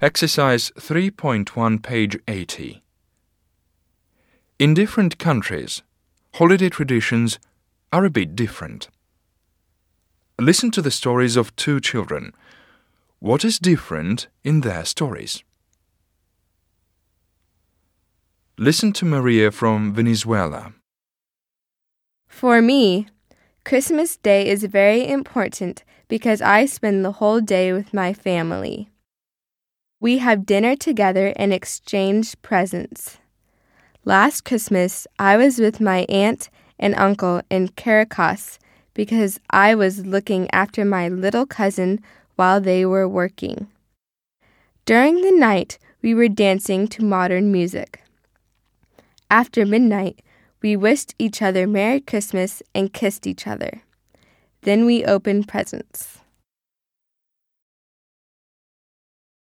Exercise 3.1, page 80. In different countries, holiday traditions are a bit different. Listen to the stories of two children. What is different in their stories? Listen to Maria from Venezuela. For me, Christmas Day is very important because I spend the whole day with my family. We have dinner together and exchange presents. Last Christmas, I was with my aunt and uncle in Caracas because I was looking after my little cousin while they were working. During the night, we were dancing to modern music. After midnight, we wished each other Merry Christmas and kissed each other. Then we opened presents.